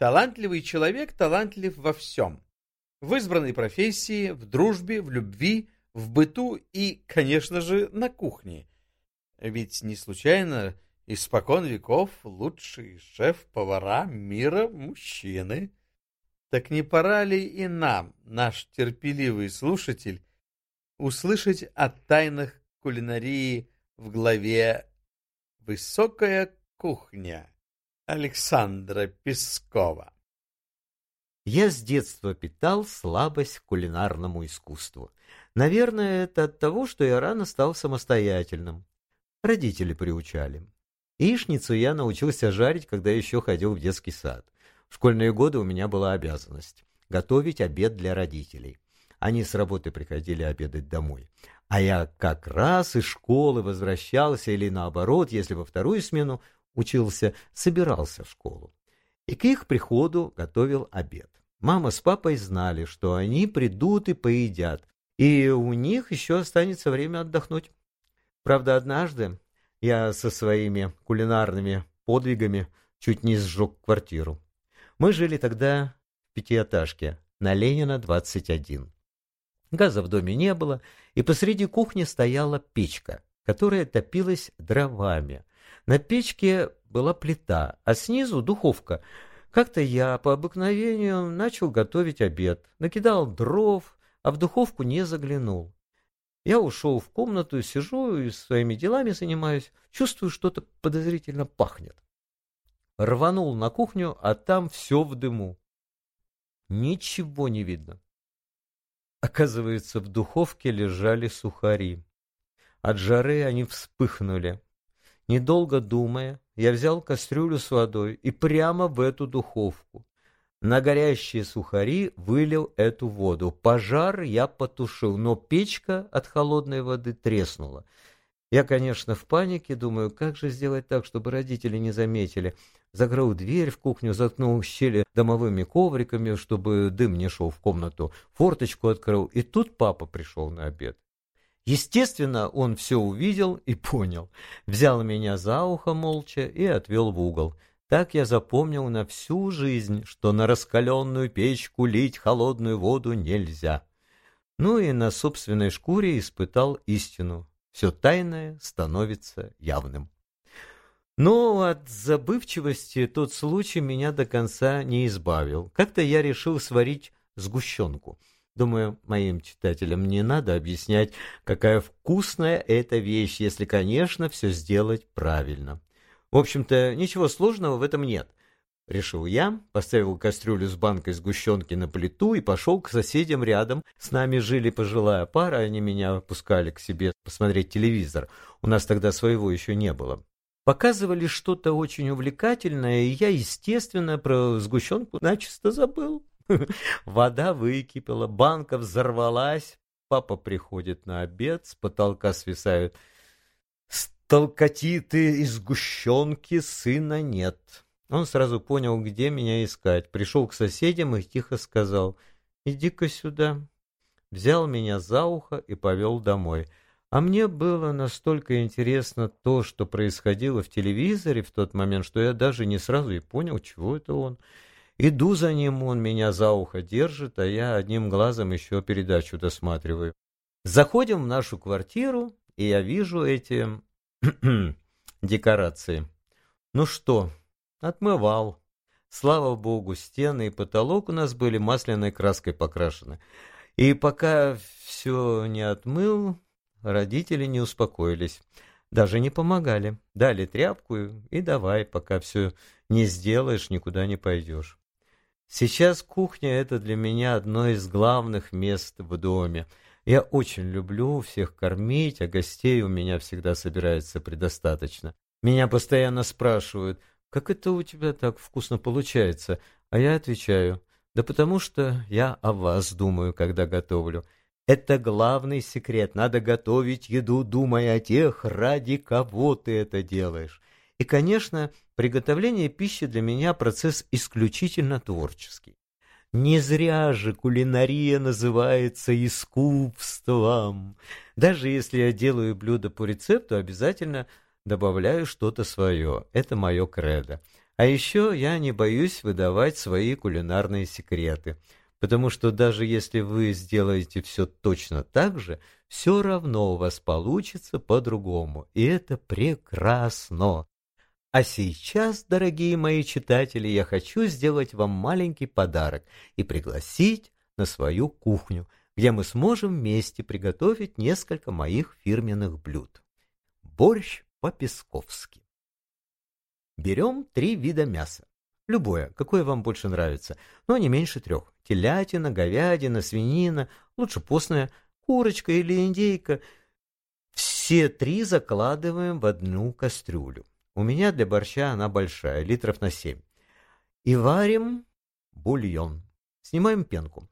Талантливый человек талантлив во всем. В избранной профессии, в дружбе, в любви, в быту и, конечно же, на кухне. Ведь не случайно испокон веков лучшие шеф-повара мира мужчины. Так не пора ли и нам, наш терпеливый слушатель, услышать о тайнах кулинарии в главе «Высокая кухня» Александра Пескова? Я с детства питал слабость к кулинарному искусству. Наверное, это от того, что я рано стал самостоятельным. Родители приучали. Яичницу я научился жарить, когда еще ходил в детский сад. В школьные годы у меня была обязанность готовить обед для родителей. Они с работы приходили обедать домой. А я как раз из школы возвращался или наоборот, если во вторую смену учился, собирался в школу. И к их приходу готовил обед. Мама с папой знали, что они придут и поедят, и у них еще останется время отдохнуть. Правда, однажды я со своими кулинарными подвигами чуть не сжег квартиру. Мы жили тогда в пятиэтажке на Ленина, 21. Газа в доме не было, и посреди кухни стояла печка, которая топилась дровами. На печке была плита, а снизу духовка. Как-то я по обыкновению начал готовить обед, накидал дров, а в духовку не заглянул. Я ушел в комнату, сижу и своими делами занимаюсь, чувствую, что-то подозрительно пахнет. Рванул на кухню, а там все в дыму. Ничего не видно. Оказывается, в духовке лежали сухари. От жары они вспыхнули. Недолго думая, я взял кастрюлю с водой и прямо в эту духовку. На горящие сухари вылил эту воду. Пожар я потушил, но печка от холодной воды треснула. Я, конечно, в панике, думаю, как же сделать так, чтобы родители не заметили. Закрыл дверь в кухню, заткнул щели домовыми ковриками, чтобы дым не шел в комнату, форточку открыл, и тут папа пришел на обед. Естественно, он все увидел и понял. Взял меня за ухо молча и отвел в угол. Так я запомнил на всю жизнь, что на раскаленную печку лить холодную воду нельзя. Ну и на собственной шкуре испытал истину. Все тайное становится явным. Но от забывчивости тот случай меня до конца не избавил. Как-то я решил сварить сгущенку. Думаю, моим читателям не надо объяснять, какая вкусная эта вещь, если, конечно, все сделать правильно. В общем-то, ничего сложного в этом нет. Решил я, поставил кастрюлю с банкой сгущенки на плиту и пошел к соседям рядом. С нами жили пожилая пара, они меня пускали к себе посмотреть телевизор. У нас тогда своего еще не было. Показывали что-то очень увлекательное, и я, естественно, про сгущенку начисто забыл. Вода выкипела, банка взорвалась. Папа приходит на обед, с потолка свисают Толкатиты из сгущенки сына нет. Он сразу понял, где меня искать. Пришел к соседям и тихо сказал, иди-ка сюда. Взял меня за ухо и повел домой. А мне было настолько интересно то, что происходило в телевизоре в тот момент, что я даже не сразу и понял, чего это он. Иду за ним, он меня за ухо держит, а я одним глазом еще передачу досматриваю. Заходим в нашу квартиру, и я вижу эти Декорации. Ну что, отмывал. Слава богу, стены и потолок у нас были масляной краской покрашены. И пока все не отмыл, родители не успокоились. Даже не помогали. Дали тряпку и давай, пока все не сделаешь, никуда не пойдешь. Сейчас кухня — это для меня одно из главных мест в доме — я очень люблю всех кормить, а гостей у меня всегда собирается предостаточно. Меня постоянно спрашивают, как это у тебя так вкусно получается? А я отвечаю, да потому что я о вас думаю, когда готовлю. Это главный секрет. Надо готовить еду, думая о тех, ради кого ты это делаешь. И, конечно, приготовление пищи для меня процесс исключительно творческий. Не зря же кулинария называется искусством. Даже если я делаю блюдо по рецепту, обязательно добавляю что-то свое. Это мое кредо. А еще я не боюсь выдавать свои кулинарные секреты, потому что даже если вы сделаете все точно так же, все равно у вас получится по-другому, и это прекрасно. А сейчас, дорогие мои читатели, я хочу сделать вам маленький подарок и пригласить на свою кухню, где мы сможем вместе приготовить несколько моих фирменных блюд. Борщ по-песковски. Берем три вида мяса. Любое, какое вам больше нравится, но не меньше трех. Телятина, говядина, свинина, лучше постная, курочка или индейка. Все три закладываем в одну кастрюлю. У меня для борща она большая, литров на 7. И варим бульон. Снимаем пенку.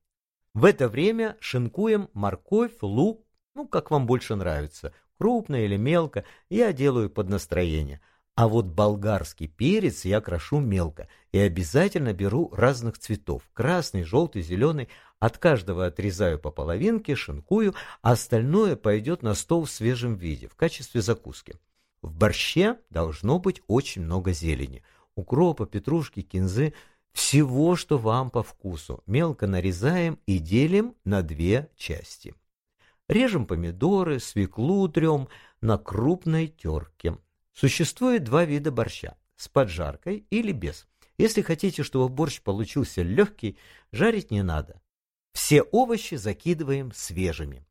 В это время шинкуем морковь, лук, ну, как вам больше нравится, крупно или мелко, я делаю под настроение. А вот болгарский перец я крошу мелко и обязательно беру разных цветов. Красный, желтый, зеленый. От каждого отрезаю по половинке, шинкую, а остальное пойдет на стол в свежем виде, в качестве закуски. В борще должно быть очень много зелени. Укропа, петрушки, кинзы, всего, что вам по вкусу. Мелко нарезаем и делим на две части. Режем помидоры, свеклу трем на крупной терке. Существует два вида борща – с поджаркой или без. Если хотите, чтобы борщ получился легкий, жарить не надо. Все овощи закидываем свежими.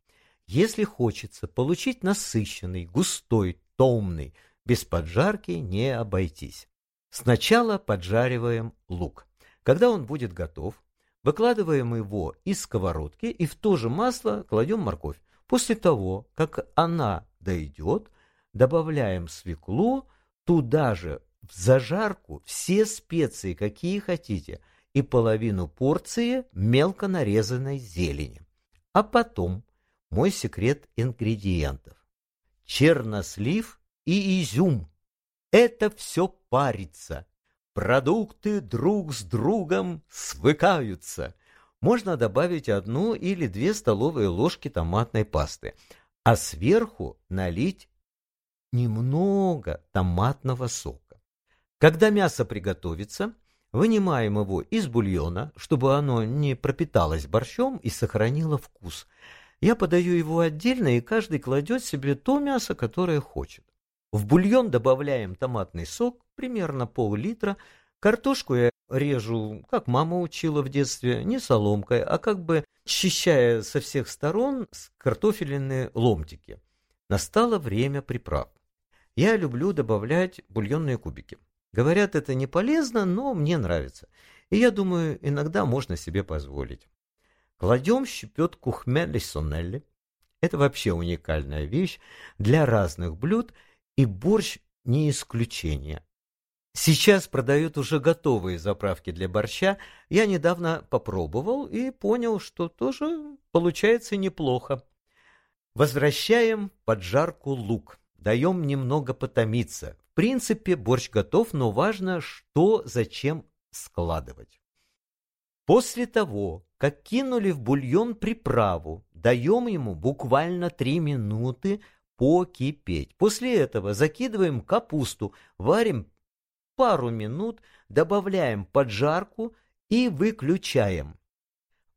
Если хочется получить насыщенный, густой, томный, без поджарки не обойтись. Сначала поджариваем лук. Когда он будет готов, выкладываем его из сковородки и в то же масло кладем морковь. После того, как она дойдет, добавляем свеклу, туда же в зажарку все специи, какие хотите, и половину порции мелко нарезанной зелени. А потом мой секрет ингредиентов чернослив и изюм. Это все парится. Продукты друг с другом свыкаются. Можно добавить одну или две столовые ложки томатной пасты, а сверху налить немного томатного сока. Когда мясо приготовится, вынимаем его из бульона, чтобы оно не пропиталось борщом и сохранило вкус – я подаю его отдельно, и каждый кладет себе то мясо, которое хочет. В бульон добавляем томатный сок, примерно пол-литра. Картошку я режу, как мама учила в детстве, не соломкой, а как бы счищая со всех сторон картофельные ломтики. Настало время приправ. Я люблю добавлять бульонные кубики. Говорят, это не полезно, но мне нравится. И я думаю, иногда можно себе позволить. Кладем щепетку хмеля сонелли. Это вообще уникальная вещь для разных блюд, и борщ не исключение. Сейчас продают уже готовые заправки для борща. Я недавно попробовал и понял, что тоже получается неплохо. Возвращаем поджарку лук. Даем немного потомиться. В принципе, борщ готов, но важно, что зачем складывать. После того, как кинули в бульон приправу, даем ему буквально три минуты покипеть. После этого закидываем капусту, варим пару минут, добавляем поджарку и выключаем.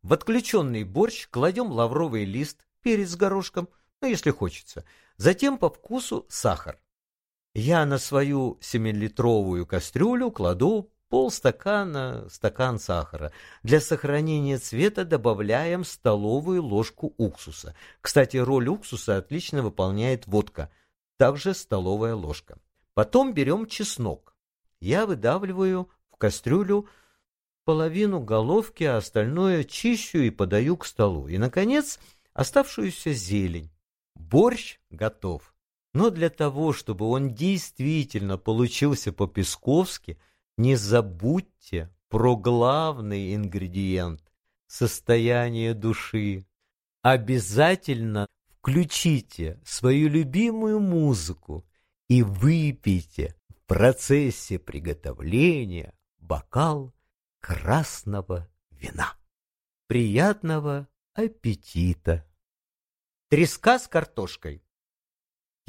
В отключенный борщ кладем лавровый лист, перец с горошком, ну если хочется. Затем по вкусу сахар. Я на свою 7-литровую кастрюлю кладу полстакана стакан сахара. Для сохранения цвета добавляем столовую ложку уксуса. Кстати, роль уксуса отлично выполняет водка, также столовая ложка. Потом берем чеснок. Я выдавливаю в кастрюлю половину головки, а остальное чищу и подаю к столу. И, наконец, оставшуюся зелень. Борщ готов. Но для того, чтобы он действительно получился по-песковски – не забудьте про главный ингредиент – состояние души. Обязательно включите свою любимую музыку и выпейте в процессе приготовления бокал красного вина. Приятного аппетита! Треска с картошкой.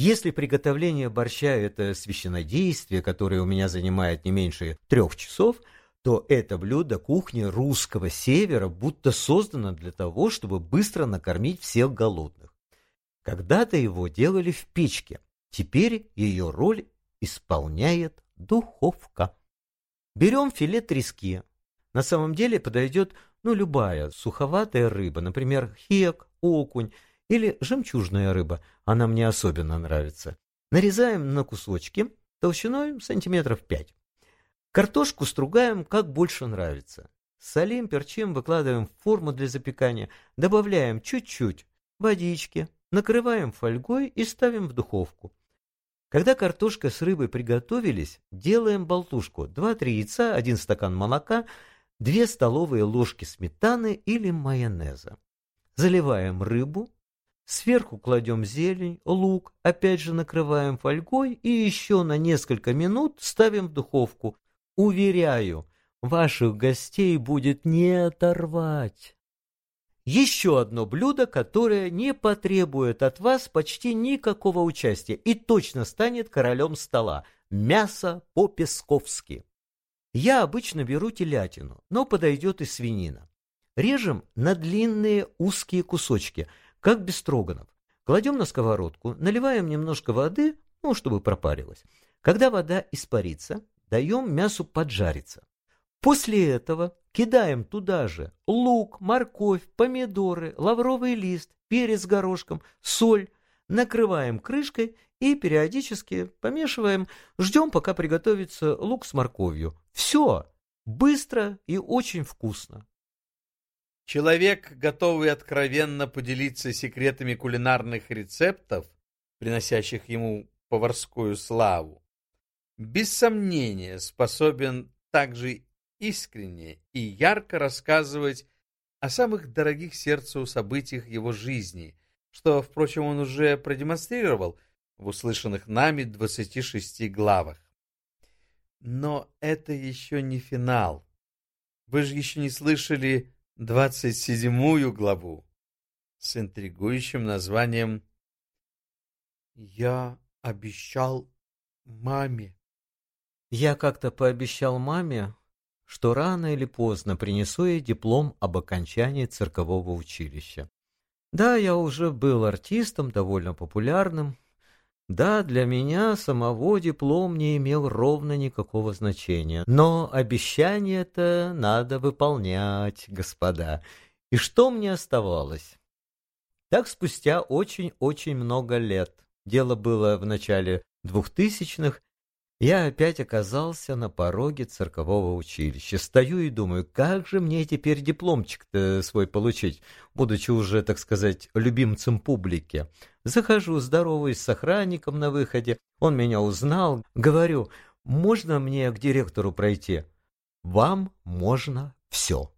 Если приготовление борща – это священнодействие, которое у меня занимает не меньше трех часов, то это блюдо кухни русского севера будто создано для того, чтобы быстро накормить всех голодных. Когда-то его делали в печке, теперь ее роль исполняет духовка. Берем филе трески. На самом деле подойдет ну, любая суховатая рыба, например, хек, окунь или жемчужная рыба, она мне особенно нравится. Нарезаем на кусочки толщиной сантиметров 5. Картошку стругаем как больше нравится. Солим, перчим, выкладываем в форму для запекания, добавляем чуть-чуть водички, накрываем фольгой и ставим в духовку. Когда картошка с рыбой приготовились, делаем болтушку. 2-3 яйца, 1 стакан молока, 2 столовые ложки сметаны или майонеза. Заливаем рыбу, сверху кладем зелень, лук, опять же накрываем фольгой и еще на несколько минут ставим в духовку. Уверяю, ваших гостей будет не оторвать. Еще одно блюдо, которое не потребует от вас почти никакого участия и точно станет королем стола – мясо по-песковски. Я обычно беру телятину, но подойдет и свинина. Режем на длинные узкие кусочки, как бестроганов. Кладем на сковородку, наливаем немножко воды, ну, чтобы пропарилось. Когда вода испарится, даем мясу поджариться. После этого кидаем туда же лук, морковь, помидоры, лавровый лист, перец горошком, соль, накрываем крышкой и периодически помешиваем, ждем, пока приготовится лук с морковью. Все быстро и очень вкусно. Человек, готовый откровенно поделиться секретами кулинарных рецептов, приносящих ему поварскую славу, без сомнения способен также искренне и ярко рассказывать о самых дорогих сердцу событиях его жизни, что, впрочем, он уже продемонстрировал в услышанных нами 26 главах. Но это еще не финал. Вы же еще не слышали 27 главу с интригующим названием «Я обещал маме». Я как-то пообещал маме, что рано или поздно принесу ей диплом об окончании циркового училища. Да, я уже был артистом, довольно популярным. Да, для меня самого диплом не имел ровно никакого значения. Но обещание-то надо выполнять, господа. И что мне оставалось? Так спустя очень-очень много лет, дело было в начале двухтысячных, я опять оказался на пороге циркового училища. Стою и думаю, как же мне теперь дипломчик-то свой получить, будучи уже, так сказать, любимцем публики. Захожу, здороваюсь с охранником на выходе. Он меня узнал. Говорю, можно мне к директору пройти? Вам можно все.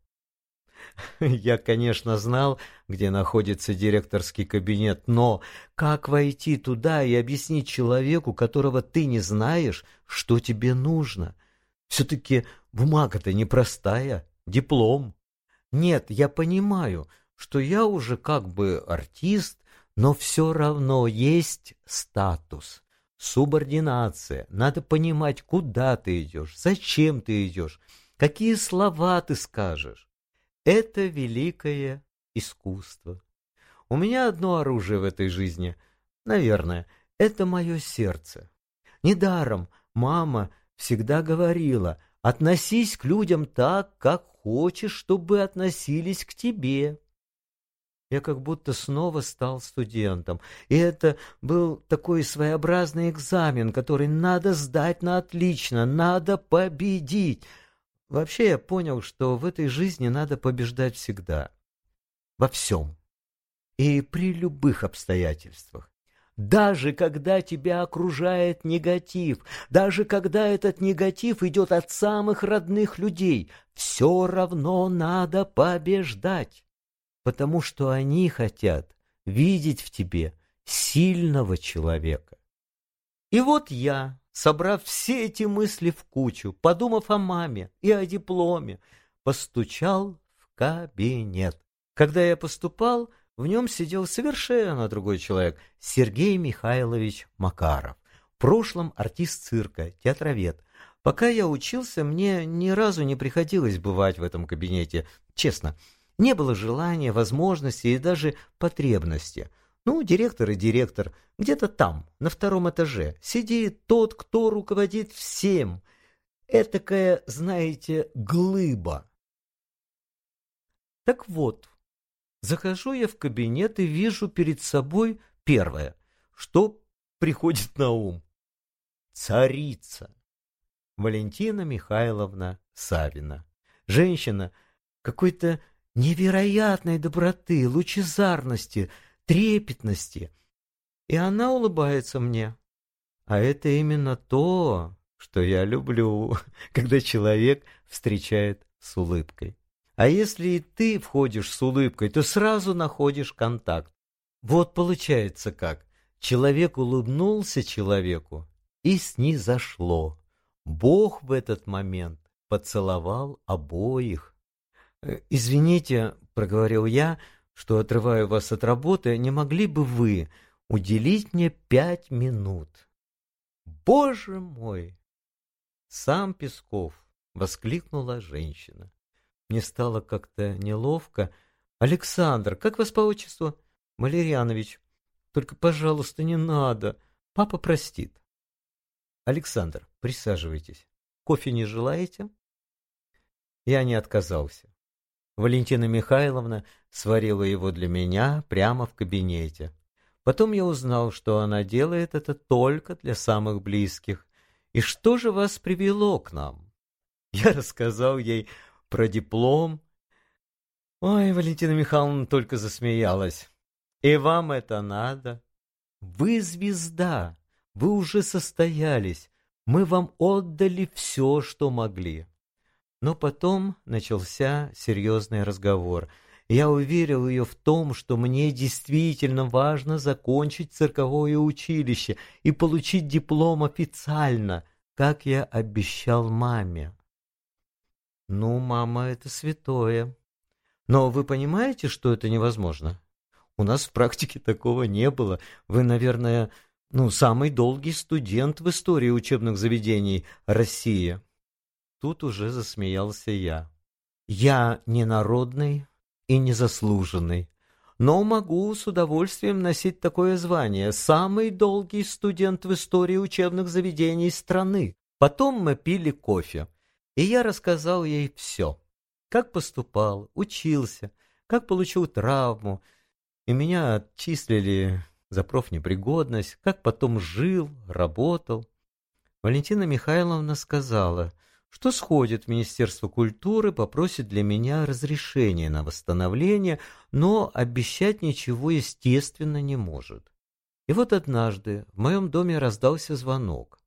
Я, конечно, знал, где находится директорский кабинет, но как войти туда и объяснить человеку, которого ты не знаешь, что тебе нужно? Все-таки бумага-то непростая, диплом. Нет, я понимаю, что я уже как бы артист, но все равно есть статус, субординация. Надо понимать, куда ты идешь, зачем ты идешь, какие слова ты скажешь. Это великое искусство. У меня одно оружие в этой жизни. Наверное, это мое сердце. Недаром мама всегда говорила, относись к людям так, как хочешь, чтобы относились к тебе. Я как будто снова стал студентом, и это был такой своеобразный экзамен, который надо сдать на отлично, надо победить. Вообще я понял, что в этой жизни надо побеждать всегда. Во всем. И при любых обстоятельствах. Даже когда тебя окружает негатив, даже когда этот негатив идет от самых родных людей, все равно надо побеждать, потому что они хотят видеть в тебе сильного человека. И вот я, собрав все эти мысли в кучу, подумав о маме и о дипломе, постучал в кабинет. Когда я поступал, В нем сидел совершенно другой человек, Сергей Михайлович Макаров. В прошлом артист цирка, театровед. Пока я учился, мне ни разу не приходилось бывать в этом кабинете, честно. Не было желания, возможности и даже потребности. Ну, директор и директор, где-то там, на втором этаже, сидит тот, кто руководит всем. Этакая, знаете, глыба. Так вот, захожу я в кабинет и вижу перед собой первое, что приходит на ум. Царица. Валентина Михайловна Савина. Женщина какой-то невероятной доброты, лучезарности, трепетности. И она улыбается мне. А это именно то, что я люблю, когда человек встречает с улыбкой. А если и ты входишь с улыбкой, то сразу находишь контакт. Вот получается как. Человек улыбнулся человеку, и снизошло. Бог в этот момент поцеловал обоих. «Э, «Извините», — проговорил я, — «что отрываю вас от работы, не могли бы вы уделить мне пять минут?» «Боже мой!» «Сам Песков!» — воскликнула женщина. Мне стало как-то неловко. «Александр, как вас по отчеству?» «Валерьянович, только, пожалуйста, не надо. Папа простит». «Александр, присаживайтесь. Кофе не желаете?» Я не отказался. Валентина Михайловна сварила его для меня прямо в кабинете. Потом я узнал, что она делает это только для самых близких. И что же вас привело к нам? Я рассказал ей про диплом. Ой, Валентина Михайловна только засмеялась. И вам это надо? Вы звезда, вы уже состоялись, мы вам отдали все, что могли. Но потом начался серьезный разговор. Я уверил ее в том, что мне действительно важно закончить цирковое училище и получить диплом официально, как я обещал маме. Ну, мама, это святое. Но вы понимаете, что это невозможно? У нас в практике такого не было. Вы, наверное, ну, самый долгий студент в истории учебных заведений России. Тут уже засмеялся я. Я не народный и не заслуженный, но могу с удовольствием носить такое звание. Самый долгий студент в истории учебных заведений страны. Потом мы пили кофе, и я рассказал ей все. Как поступал, учился, как получил травму, и меня отчислили за профнепригодность, как потом жил, работал. Валентина Михайловна сказала, что сходит в Министерство культуры, попросит для меня разрешения на восстановление, но обещать ничего, естественно, не может. И вот однажды в моем доме раздался звонок.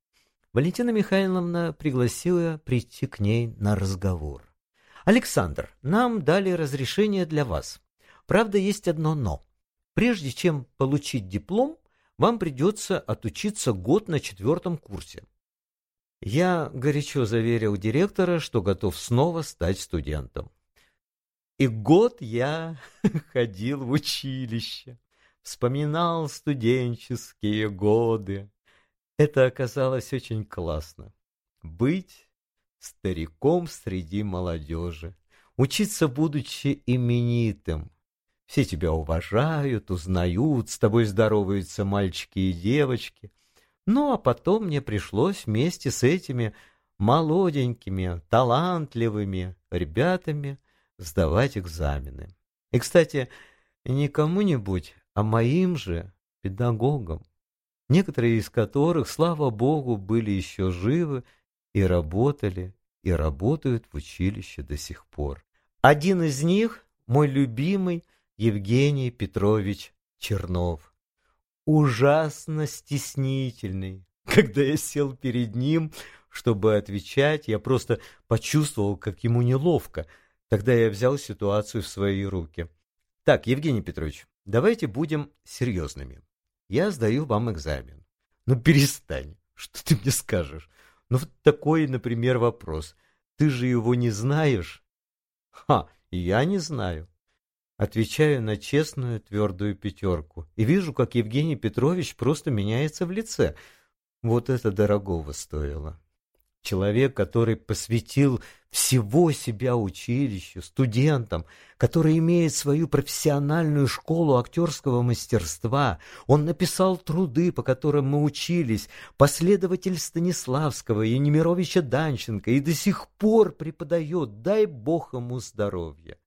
Валентина Михайловна пригласила прийти к ней на разговор. «Александр, нам дали разрешение для вас. Правда, есть одно «но». Прежде чем получить диплом, вам придется отучиться год на четвертом курсе. Я горячо заверил директора, что готов снова стать студентом. И год я ходил в училище, вспоминал студенческие годы. Это оказалось очень классно. Быть стариком среди молодежи, учиться, будучи именитым, все тебя уважают, узнают, с тобой здороваются мальчики и девочки. Ну, а потом мне пришлось вместе с этими молоденькими, талантливыми ребятами сдавать экзамены. И, кстати, не кому-нибудь, а моим же педагогам, некоторые из которых, слава богу, были еще живы и работали, и работают в училище до сих пор. Один из них, мой любимый, Евгений Петрович Чернов. Ужасно стеснительный. Когда я сел перед ним, чтобы отвечать, я просто почувствовал, как ему неловко. Тогда я взял ситуацию в свои руки. Так, Евгений Петрович, давайте будем серьезными. Я сдаю вам экзамен. Ну, перестань. Что ты мне скажешь? Ну, вот такой, например, вопрос. Ты же его не знаешь? Ха, я не знаю. Отвечаю на честную твердую пятерку и вижу, как Евгений Петрович просто меняется в лице. Вот это дорогого стоило. Человек, который посвятил всего себя училищу, студентам, который имеет свою профессиональную школу актерского мастерства. Он написал труды, по которым мы учились, последователь Станиславского и Немировича Данченко, и до сих пор преподает, дай бог ему здоровья.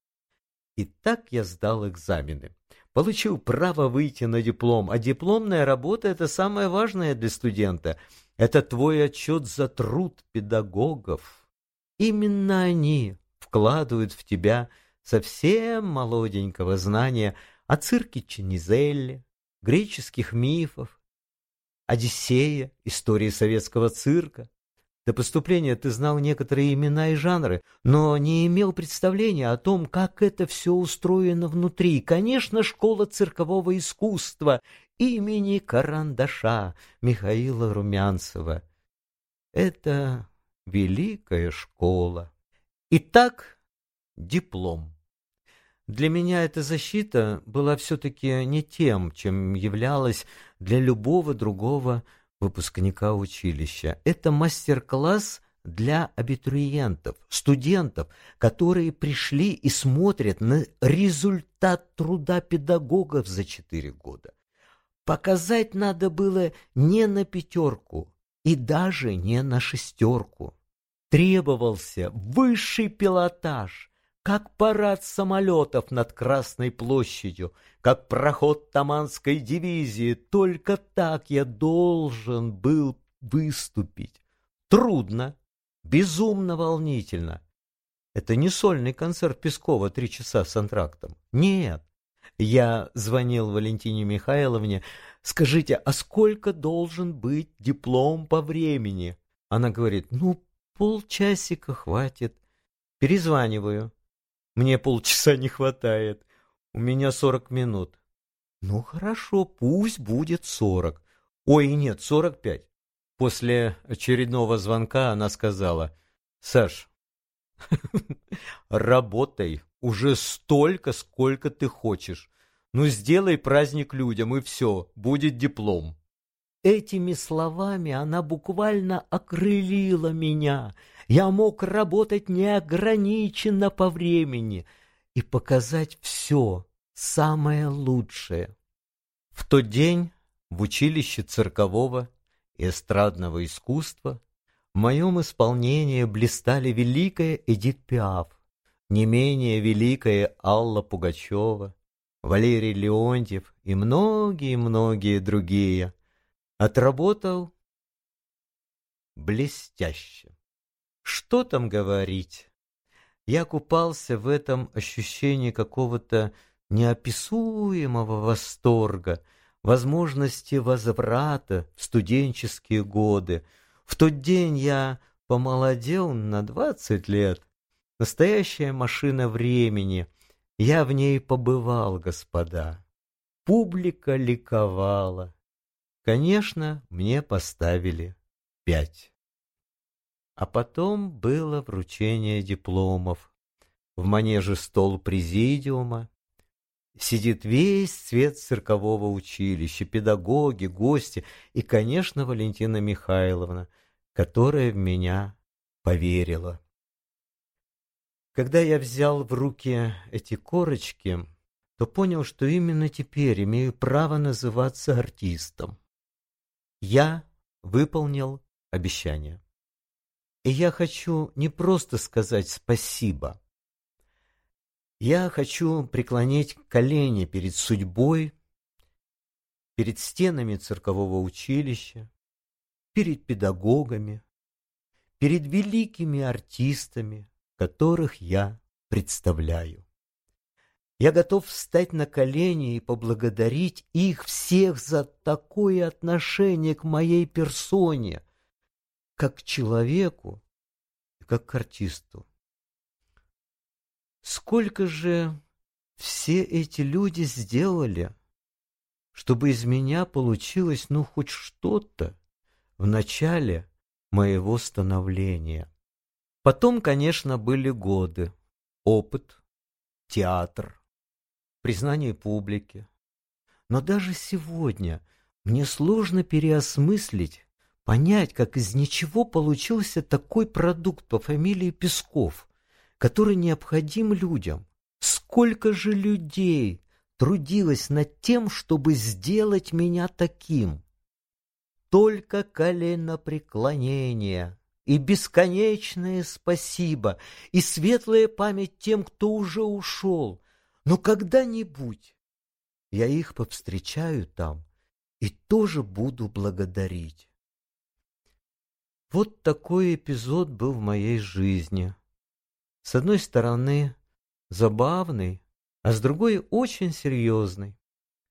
И так я сдал экзамены. Получил право выйти на диплом, а дипломная работа – это самое важное для студента – это твой отчет за труд педагогов. Именно они вкладывают в тебя совсем молоденького знания о цирке Ченизелли, греческих мифов, Одиссея, истории советского цирка. До поступления ты знал некоторые имена и жанры, но не имел представления о том, как это все устроено внутри. Конечно, школа циркового искусства имени Карандаша Михаила Румянцева. Это великая школа. Итак, диплом. Для меня эта защита была все-таки не тем, чем являлась для любого другого выпускника училища. Это мастер-класс для абитуриентов, студентов, которые пришли и смотрят на результат труда педагогов за четыре года. Показать надо было не на пятерку и даже не на шестерку. Требовался высший пилотаж, как парад самолетов над Красной площадью, как проход Таманской дивизии. Только так я должен был выступить. Трудно, безумно волнительно. Это не сольный концерт Пескова «Три часа с антрактом». Нет, я звонил Валентине Михайловне. «Скажите, а сколько должен быть диплом по времени?» Она говорит, «Ну, полчасика хватит». Перезваниваю. «Мне полчаса не хватает. У меня сорок минут». «Ну, хорошо, пусть будет сорок». «Ой, нет, сорок пять». После очередного звонка она сказала, «Саш, работай, уже столько, сколько ты хочешь. Ну, сделай праздник людям, и все, будет диплом. Этими словами она буквально окрылила меня. Я мог работать неограниченно по времени и показать все, самое лучшее. В тот день в училище циркового и эстрадного искусства в моем исполнении блистали великая Эдит Пиаф, не менее великая Алла Пугачева, Валерий Леонтьев и многие-многие другие. Отработал блестяще. Что там говорить? Я купался в этом ощущении какого-то неописуемого восторга, возможности возврата в студенческие годы. В тот день я помолодел на двадцать лет, Настоящая машина времени. Я в ней побывал, господа. Публика ликовала. Конечно, мне поставили пять. А потом было вручение дипломов. В манеже стол президиума. Сидит весь цвет циркового училища, педагоги, гости и, конечно, Валентина Михайловна, которая в меня поверила. Когда я взял в руки эти корочки, то понял, что именно теперь имею право называться артистом. Я выполнил обещание. И я хочу не просто сказать спасибо. Я хочу преклонить колени перед судьбой, перед стенами циркового училища, перед педагогами, перед великими артистами, которых я представляю. Я готов встать на колени и поблагодарить их всех за такое отношение к моей персоне, как к человеку и как к артисту. Сколько же все эти люди сделали, чтобы из меня получилось ну хоть что-то в начале моего становления. Потом, конечно, были годы, опыт, театр, признание публики. Но даже сегодня мне сложно переосмыслить, понять, как из ничего получился такой продукт по фамилии Песков, который необходим людям. Сколько же людей трудилось над тем, чтобы сделать меня таким? Только коленопреклонение и бесконечное спасибо, и светлая память тем, кто уже ушел. Но когда-нибудь я их повстречаю там и тоже буду благодарить. Вот такой эпизод был в моей жизни. С одной стороны, забавный, а с другой очень серьезный.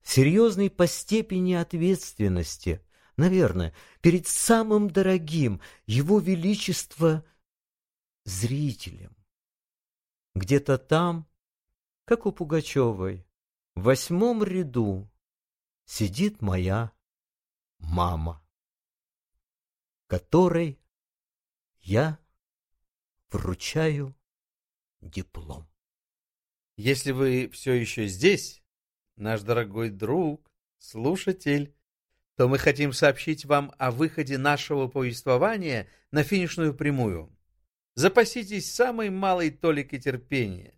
Серьезный по степени ответственности, наверное, перед самым дорогим Его Величество зрителем. Где-то там, как у Пугачевой, в восьмом ряду сидит моя мама, которой я вручаю диплом. Если вы все еще здесь, наш дорогой друг, слушатель, то мы хотим сообщить вам о выходе нашего повествования на финишную прямую. Запаситесь самой малой толикой терпения,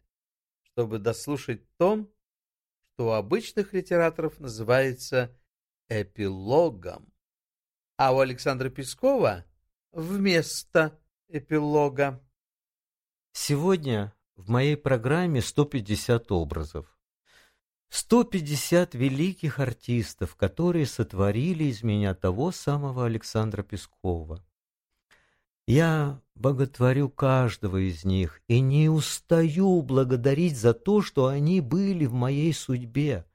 чтобы дослушать то, что у обычных литераторов называется эпилогом, а у Александра Пескова вместо эпилога. Сегодня в моей программе 150 образов. 150 великих артистов, которые сотворили из меня того самого Александра Пескова. Я боготворю каждого из них и не устаю благодарить за то, что они были в моей судьбе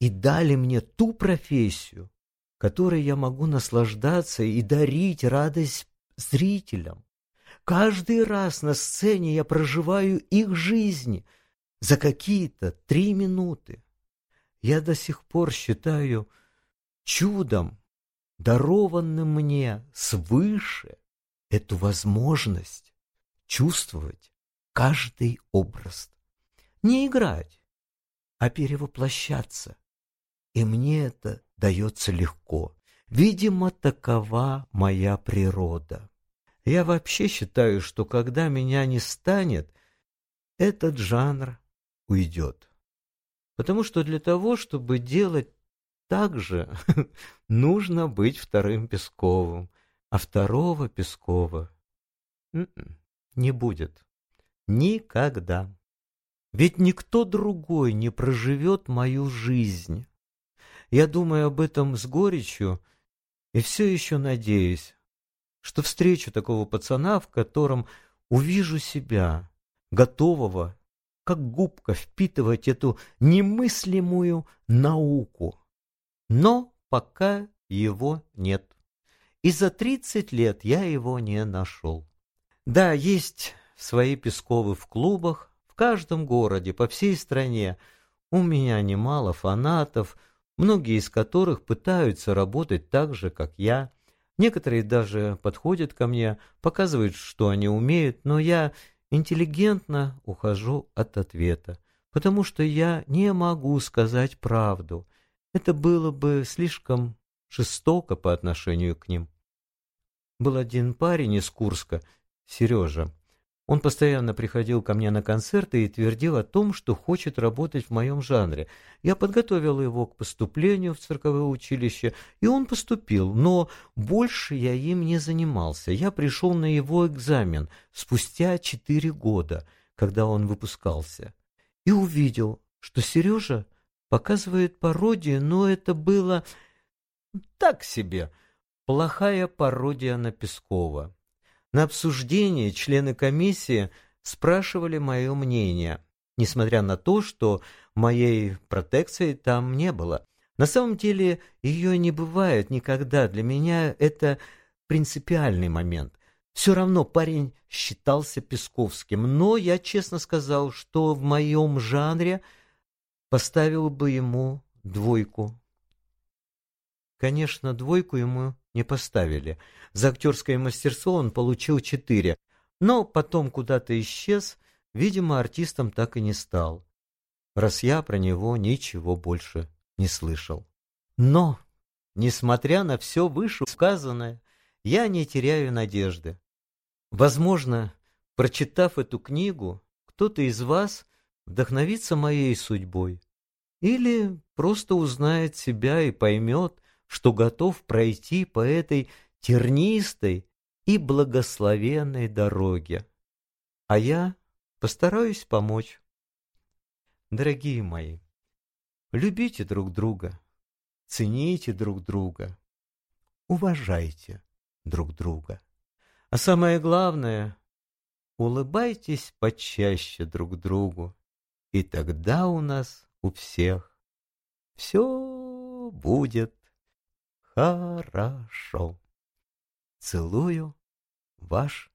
и дали мне ту профессию, которой я могу наслаждаться и дарить радость зрителям. Каждый раз на сцене я проживаю их жизни за какие-то три минуты. Я до сих пор считаю чудом, дарованным мне свыше, эту возможность чувствовать каждый образ. Не играть, а перевоплощаться. И мне это дается легко. Видимо, такова моя природа. Я вообще считаю, что когда меня не станет, этот жанр уйдет. Потому что для того, чтобы делать так же, нужно быть вторым Песковым, а второго Пескова м-м, не будет. Никогда. Ведь никто другой не проживет мою жизнь. Я думаю об этом с горечью и все еще надеюсь, что встречу такого пацана, в котором увижу себя, готового, как губка, впитывать эту немыслимую науку. Но пока его нет. И за тридцать лет я его не нашел. Да, есть свои Песковы в клубах, в каждом городе, по всей стране. У меня немало фанатов, многие из которых пытаются работать так же, как я. Некоторые даже подходят ко мне, показывают, что они умеют, но я интеллигентно ухожу от ответа, потому что я не могу сказать правду. Это было бы слишком жестоко по отношению к ним. Был один парень из Курска, Сережа. Он постоянно приходил ко мне на концерты и твердил о том, что хочет работать в моем жанре. Я подготовил его к поступлению в цирковое училище, и он поступил, но больше я им не занимался. Я пришел на его экзамен спустя четыре года, когда он выпускался, и увидел, что Сережа показывает пародию, но это было так себе, плохая пародия на Пескова. На обсуждении члены комиссии спрашивали мое мнение, несмотря на то, что моей протекции там не было. На самом деле ее не бывает никогда. Для меня это принципиальный момент. Все равно парень считался Песковским, но я честно сказал, что в моем жанре поставил бы ему двойку. Конечно, двойку ему не поставили. За актерское мастерство он получил четыре, но потом куда-то исчез, видимо, артистом так и не стал. раз я про него ничего больше не слышал. Но, несмотря на все вышесказанное, я не теряю надежды. Возможно, прочитав эту книгу, кто-то из вас вдохновится моей судьбой или просто узнает себя и поймет, что готов пройти по этой тернистой и благословенной дороге. А я постараюсь помочь. Дорогие мои, любите друг друга, цените друг друга, уважайте друг друга. А самое главное, улыбайтесь почаще друг другу, и тогда у нас у всех все будет хорошо. Целую, ваш.